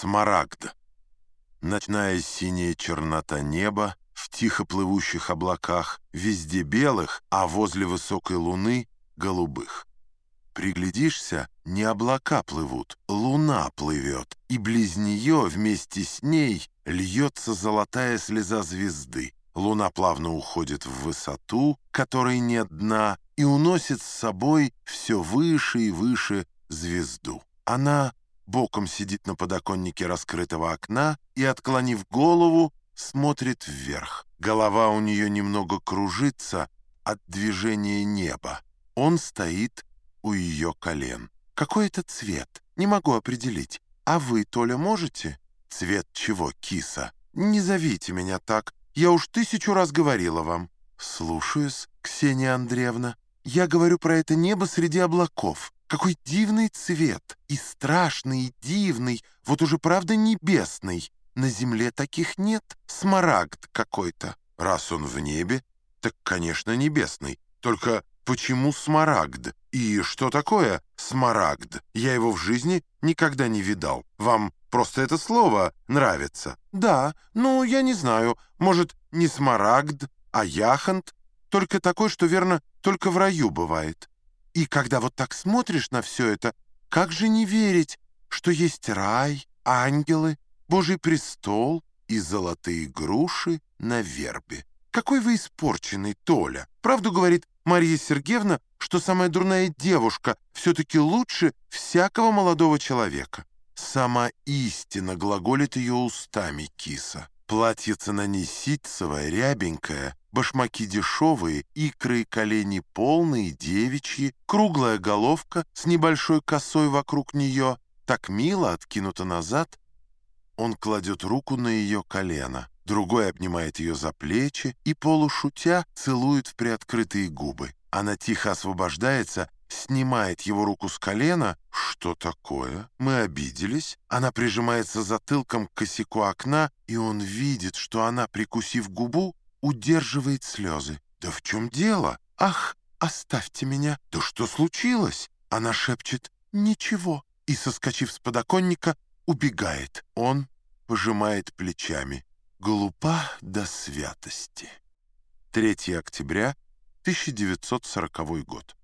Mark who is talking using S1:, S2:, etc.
S1: Смарагд. Ночная синяя чернота неба в тихо плывущих облаках, везде белых, а возле высокой луны — голубых. Приглядишься, не облака плывут, луна плывет, и близ нее вместе с ней льется золотая слеза звезды. Луна плавно уходит в высоту, которой нет дна, и уносит с собой все выше и выше звезду. Она боком сидит на подоконнике раскрытого окна и, отклонив голову, смотрит вверх. Голова у нее немного кружится от движения неба. Он стоит у ее колен. Какой это цвет? Не могу определить. А вы, Толя, можете? Цвет чего, киса? Не зовите меня так. Я уж тысячу раз говорила вам. Слушаюсь, Ксения Андреевна. Я говорю про это небо среди облаков. Какой дивный цвет! И страшный, и дивный, вот уже правда небесный. На земле таких нет. Смарагд какой-то. Раз он в небе, так, конечно, небесный. Только почему смарагд? И что такое смарагд? Я его в жизни никогда не видал. Вам просто это слово нравится? Да, ну, я не знаю. Может, не смарагд, а яхонт? Только такой, что, верно, только в раю бывает. И когда вот так смотришь на все это, как же не верить, что есть рай, ангелы, Божий престол и золотые груши на вербе? Какой вы испорченный, Толя. Правду говорит Мария Сергеевна, что самая дурная девушка все-таки лучше всякого молодого человека. Сама истина глаголит ее устами киса. Платьице на ней ситцевое, рябенькое, башмаки дешевые, икры и колени полные, девичьи, круглая головка с небольшой косой вокруг нее, так мило откинута назад. Он кладет руку на ее колено, другой обнимает ее за плечи и, полушутя, целует в приоткрытые губы. Она тихо освобождается, снимает его руку с колена. Что такое? Мы обиделись. Она прижимается затылком к косяку окна, и он видит, что она, прикусив губу, удерживает слезы. «Да в чем дело? Ах, оставьте меня! Да что случилось?» Она шепчет «Ничего» и, соскочив с подоконника, убегает. Он пожимает плечами. Глупа до святости. 3 октября 1940 год.